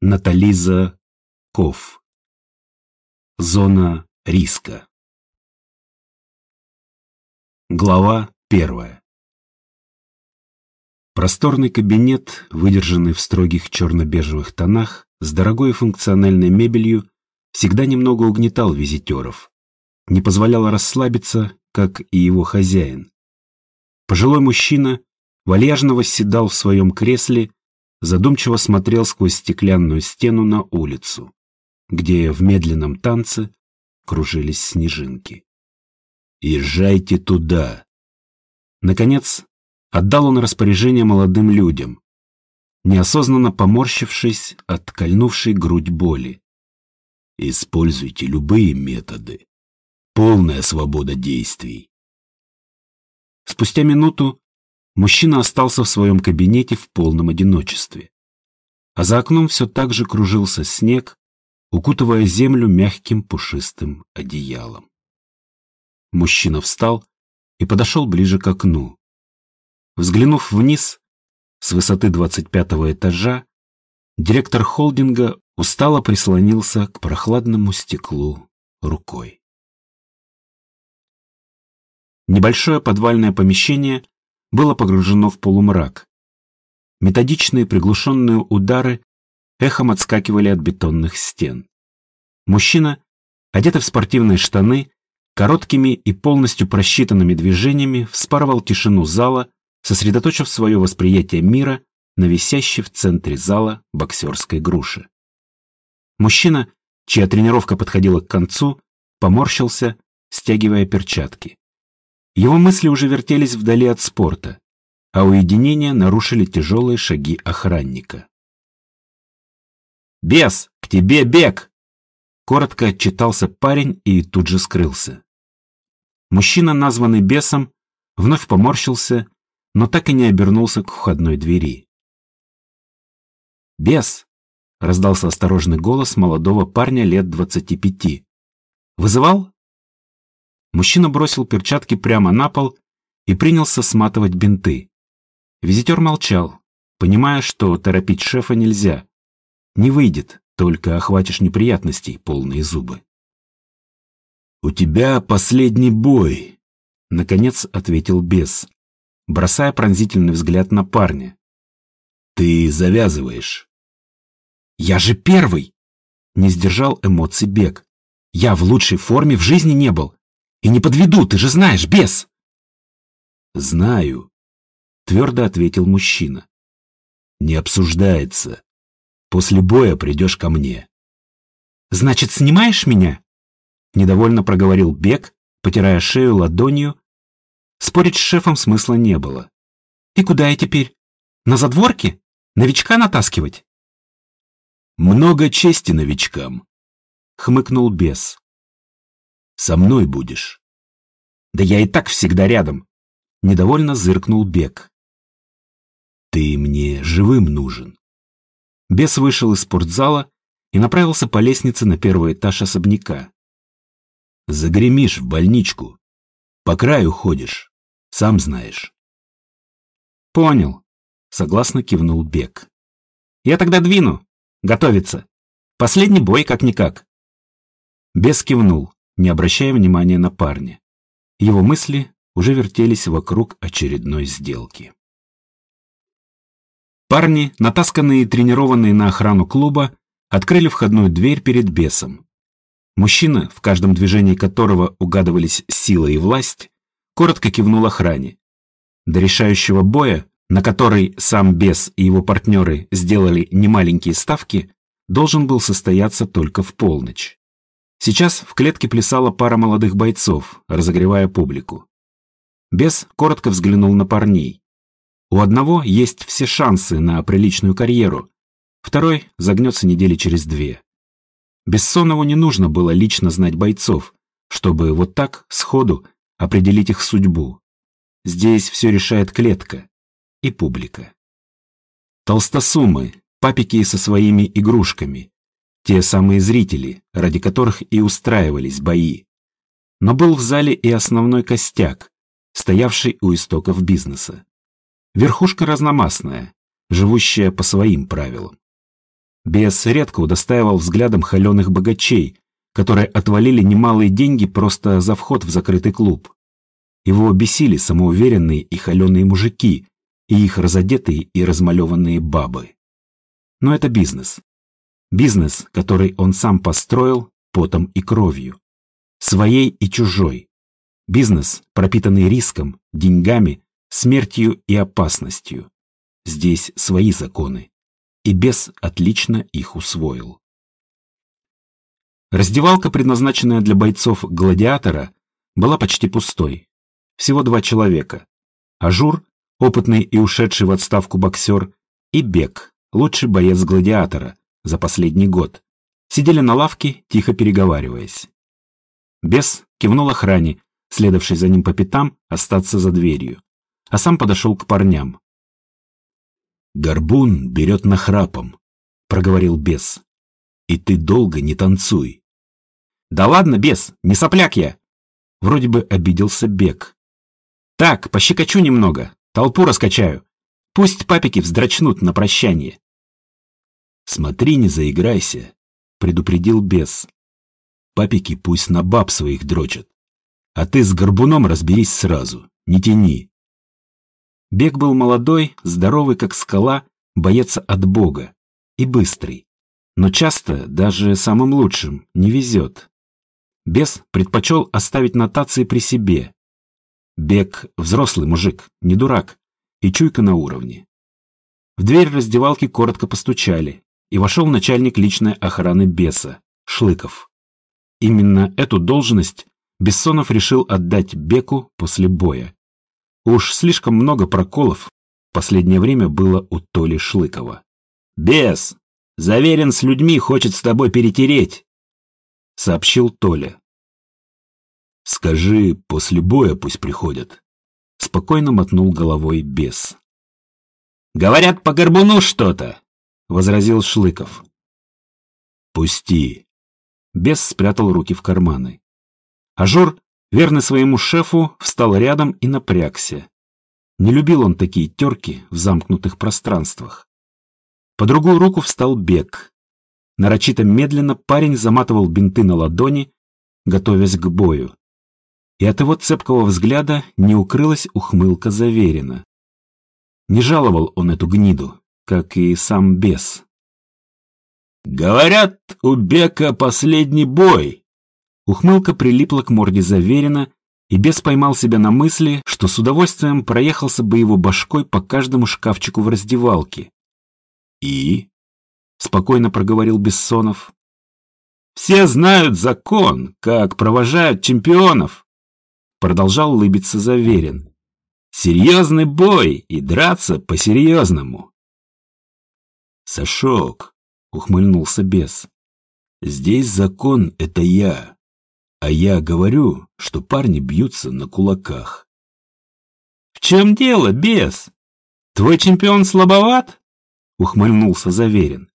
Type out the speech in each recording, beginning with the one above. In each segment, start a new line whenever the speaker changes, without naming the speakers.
Натализа Ков. Зона риска. Глава первая. Просторный кабинет, выдержанный в строгих черно-бежевых тонах, с дорогой функциональной мебелью, всегда немного угнетал визитеров, не позволял расслабиться, как и его хозяин. Пожилой мужчина вальяжно восседал в своем кресле, задумчиво смотрел сквозь стеклянную стену на улицу, где в медленном танце кружились снежинки. «Езжайте туда!» Наконец, отдал он распоряжение молодым людям, неосознанно поморщившись от кольнувшей грудь боли. Используйте любые методы. Полная свобода действий. Спустя минуту мужчина остался в своем кабинете в полном одиночестве. А за окном все так же кружился снег, укутывая землю мягким пушистым одеялом. Мужчина встал и подошел ближе к окну. Взглянув вниз, с высоты 25 этажа, директор холдинга устало прислонился к прохладному стеклу рукой. Небольшое подвальное помещение было погружено в полумрак. Методичные приглушенные удары эхом отскакивали от бетонных стен. Мужчина, одетый в спортивные штаны, короткими и полностью просчитанными движениями вспарывал тишину зала, сосредоточив свое восприятие мира на висящей в центре зала боксерской груши. Мужчина, чья тренировка подходила к концу, поморщился, стягивая перчатки. Его мысли уже вертелись вдали от спорта, а уединение нарушили тяжелые шаги охранника. «Бес, к тебе бег!» Коротко отчитался парень и тут же скрылся. Мужчина, названный бесом, вновь поморщился, но так и не обернулся к входной двери. «Бес!» — раздался осторожный голос молодого парня лет двадцати пяти. «Вызывал?» Мужчина бросил перчатки прямо на пол и принялся сматывать бинты. Визитер молчал, понимая, что торопить шефа нельзя. Не выйдет, только охватишь неприятностей полные зубы. «У тебя последний бой», — наконец ответил бес, бросая пронзительный взгляд на парня. «Ты завязываешь». «Я же первый!» — не сдержал эмоций бег. «Я в лучшей форме в жизни не был. И не подведу, ты же знаешь, бес!» «Знаю», — твердо ответил мужчина. «Не обсуждается. После боя придешь ко мне».
«Значит, снимаешь меня?» Недовольно проговорил Бек, потирая шею ладонью. Спорить с шефом смысла не было. «И куда я теперь? На задворке? Новичка натаскивать?»
«Много чести новичкам», — хмыкнул бес. Со мной будешь.
Да я и так всегда рядом. Недовольно зыркнул Бек.
Ты мне живым нужен.
Бес вышел из спортзала и направился по лестнице на первый этаж особняка.
Загремишь в больничку. По краю ходишь. Сам знаешь.
Понял. Согласно кивнул Бек. Я тогда двину. Готовиться. Последний бой как-никак. Бес кивнул не обращая внимания на парня. Его мысли уже вертелись вокруг очередной сделки. Парни, натасканные и тренированные на охрану клуба, открыли входную дверь перед бесом. Мужчина, в каждом движении которого угадывались сила и власть, коротко кивнул охране. До решающего боя, на который сам бес и его партнеры сделали немаленькие ставки, должен был состояться только в полночь. Сейчас в клетке плясала пара молодых бойцов, разогревая публику. Бес коротко взглянул на парней. У одного есть все шансы на приличную карьеру, второй загнется недели через две. Бессонову не нужно было лично знать бойцов, чтобы вот так, сходу, определить их судьбу. Здесь все решает клетка и публика. Толстосумы, папики со своими игрушками, те самые зрители, ради которых и устраивались бои. Но был в зале и основной костяк, стоявший у истоков бизнеса. Верхушка разномастная, живущая по своим правилам. Бес редко удостаивал взглядом холеных богачей, которые отвалили немалые деньги просто за вход в закрытый клуб. Его бесили самоуверенные и холеные мужики, и их разодетые и размалеванные бабы. Но это бизнес. Бизнес, который он сам построил потом и кровью. Своей и чужой. Бизнес, пропитанный риском, деньгами, смертью и опасностью. Здесь свои законы. И бес отлично их усвоил. Раздевалка, предназначенная для бойцов «Гладиатора», была почти пустой. Всего два человека. Ажур, опытный и ушедший в отставку боксер, и Бек, лучший боец «Гладиатора» за последний год. Сидели на лавке, тихо переговариваясь. Бес кивнул охране, следовавшей за ним по пятам, остаться за дверью, а сам подошел к парням.
«Горбун берет нахрапом», — проговорил бес. «И ты долго не танцуй».
«Да ладно, бес, не сопляк я!» Вроде бы обиделся Бек. «Так, пощекочу немного, толпу раскачаю. Пусть папики вздрачнут на прощание».
«Смотри, не заиграйся», — предупредил бес. «Папики пусть на баб своих дрочат. А ты с горбуном разберись сразу, не тяни.
Бег был молодой, здоровый, как скала, боец от Бога. И быстрый. Но часто, даже самым лучшим, не везет. Бес предпочел оставить нотации при себе. Бег – взрослый мужик, не дурак, и чуйка на уровне. В дверь раздевалки коротко постучали, и вошел начальник личной охраны Беса, Шлыков. Именно эту должность Бессонов решил отдать Беку после боя. Уж слишком много проколов в последнее время было у Толи Шлыкова. «Бес! Заверен с людьми, хочет с тобой перетереть!» — сообщил Толя.
«Скажи, после боя пусть приходят», — спокойно мотнул головой бес.
«Говорят, по горбуну что-то», — возразил Шлыков.
«Пусти».
Бес спрятал руки в карманы. Ажур верный своему шефу, встал рядом и напрягся. Не любил он такие терки в замкнутых пространствах. По другую руку встал Бег. Нарочито медленно парень заматывал бинты на ладони, готовясь к бою. И от его цепкого взгляда не укрылась ухмылка Заверина. Не жаловал он эту гниду, как и сам бес.
«Говорят, у Бека последний бой»,
Ухмылка прилипла к морде Заверина, и бес поймал себя на мысли, что с удовольствием проехался бы его башкой по каждому шкафчику в раздевалке.
«И?»
— спокойно проговорил Бессонов.
«Все знают закон, как провожают чемпионов», — продолжал улыбиться Заверин. «Серьезный бой и драться по-серьезному». «Сашок», — ухмыльнулся бес, — «здесь закон — это я, а я говорю, что парни бьются на кулаках.
«В чем дело, бес? Твой чемпион слабоват?» — ухмыльнулся Заверин.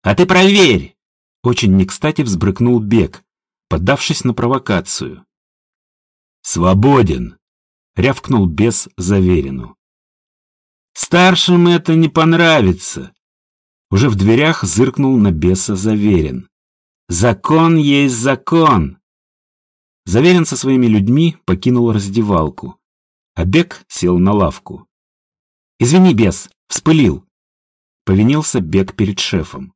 «А ты проверь!» — очень не кстати взбрыкнул Бег, поддавшись на провокацию.
«Свободен!» — рявкнул бес Заверину.
«Старшим это не понравится!» Уже в дверях зыркнул на беса Заверин. Закон есть закон. Заверен со своими людьми покинул раздевалку. Бек сел на лавку. «Извини, бес, вспылил!» Повинился Бек перед шефом.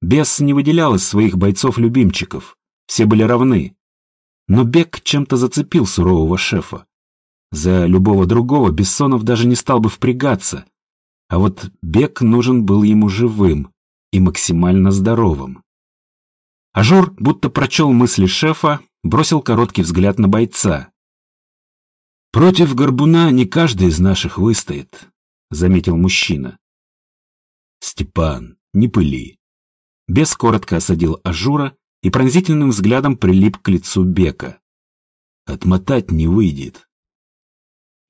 Бес не выделял из своих бойцов-любимчиков. Все были равны. Но Бек чем-то зацепил сурового шефа. За любого другого Бессонов даже не стал бы впрягаться. А вот Бек нужен был ему живым и максимально здоровым. Ажур, будто прочел мысли шефа, бросил короткий взгляд на бойца.
«Против горбуна не каждый из наших выстоит», — заметил мужчина. «Степан, не пыли».
Бес коротко осадил Ажура и пронзительным взглядом прилип к лицу Бека.
«Отмотать не выйдет».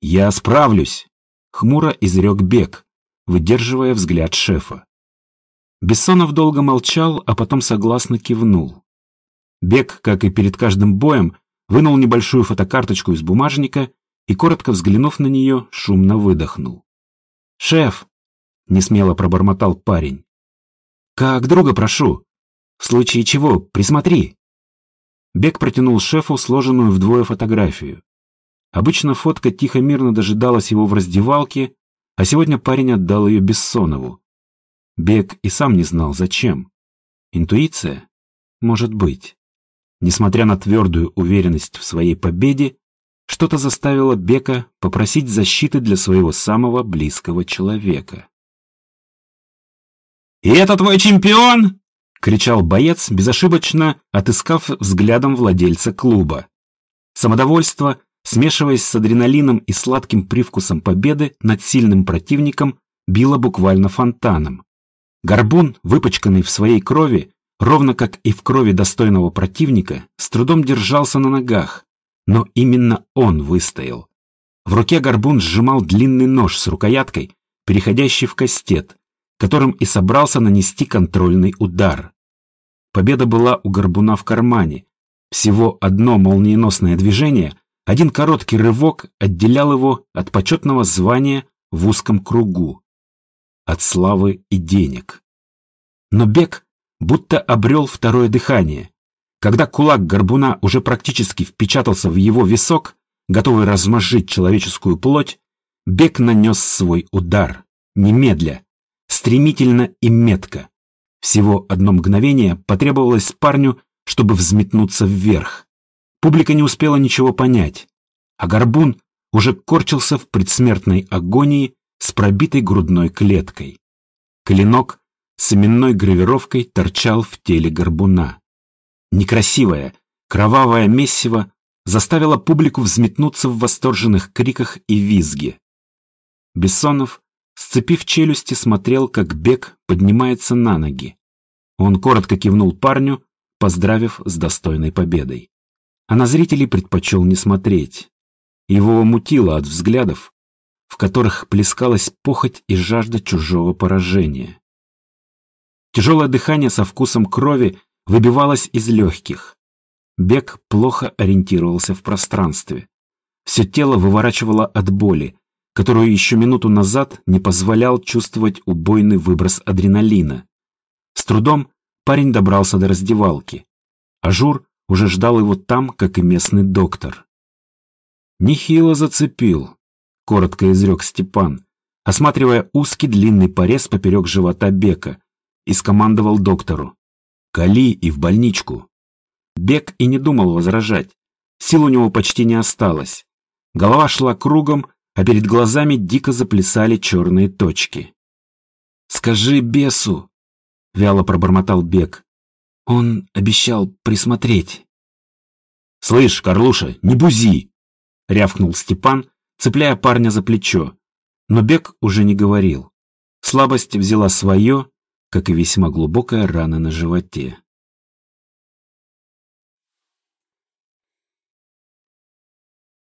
«Я справлюсь», — хмуро изрек Бек, выдерживая взгляд шефа. Бессонов долго молчал, а потом согласно кивнул. Бег, как и перед каждым боем, вынул небольшую фотокарточку из бумажника и, коротко взглянув на нее, шумно выдохнул. «Шеф!» — несмело пробормотал парень. Как друга прошу. В случае чего, присмотри. Бек протянул шефу сложенную вдвое фотографию. Обычно фотка тихо-мирно дожидалась его в раздевалке, а сегодня парень отдал ее Бессонову. Бек и сам не знал, зачем. Интуиция? Может быть. Несмотря на твердую уверенность в своей победе, что-то заставило Бека попросить защиты для своего самого близкого человека. «И это твой чемпион?» — кричал боец, безошибочно отыскав взглядом владельца клуба. Самодовольство, смешиваясь с адреналином и сладким привкусом победы над сильным противником, било буквально фонтаном. Горбун, выпачканный в своей крови, ровно как и в крови достойного противника, с трудом держался на ногах, но именно он выстоял. В руке Горбун сжимал длинный нож с рукояткой, переходящий в кастет, которым и собрался нанести контрольный удар. Победа была у Горбуна в кармане. Всего одно молниеносное движение, один короткий рывок отделял его от почетного звания в узком кругу. От славы и денег. Но бег будто обрел второе дыхание. Когда кулак горбуна уже практически впечатался в его висок, готовый размозжить человеческую плоть, Бек нанес свой удар, немедля, стремительно и метко. Всего одно мгновение потребовалось парню, чтобы взметнуться вверх. Публика не успела ничего понять, а горбун уже корчился в предсмертной агонии с пробитой грудной клеткой. Клинок с именной гравировкой торчал в теле горбуна. Некрасивое, кровавое месиво заставило публику взметнуться в восторженных криках и визге. Бессонов, сцепив челюсти, смотрел, как Бег поднимается на ноги. Он коротко кивнул парню, поздравив с достойной победой. А на зрителей предпочел не смотреть. Его мутило от взглядов, в которых плескалась похоть и жажда чужого поражения. Тяжелое дыхание со вкусом крови выбивалась из легких. Бег плохо ориентировался в пространстве. Все тело выворачивало от боли, которую еще минуту назад не позволял чувствовать убойный выброс адреналина. С трудом парень добрался до раздевалки. Ажур уже ждал его там, как и местный доктор. «Нехило зацепил», — коротко изрек Степан, осматривая узкий длинный порез поперек живота Бека, и скомандовал доктору. Коли и в больничку. Бек и не думал возражать. Сил у него почти не осталось. Голова шла кругом, а перед глазами дико заплясали черные точки. «Скажи бесу!» — вяло пробормотал Бек. Он обещал присмотреть. «Слышь, Карлуша, не бузи!» — рявкнул Степан, цепляя парня за плечо. Но Бек уже не говорил. Слабость взяла свое, как и весьма глубокая рана на животе.